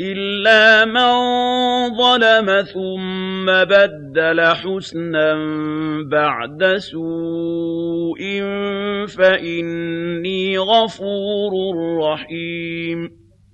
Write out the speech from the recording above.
إِلَّا مَن ظَلَمَ ثُمَّ بَدَّلَ حُسْنًا بَعْدَ سُوءٍ فَإِنِّي غَفُورٌ رَّحِيمٌ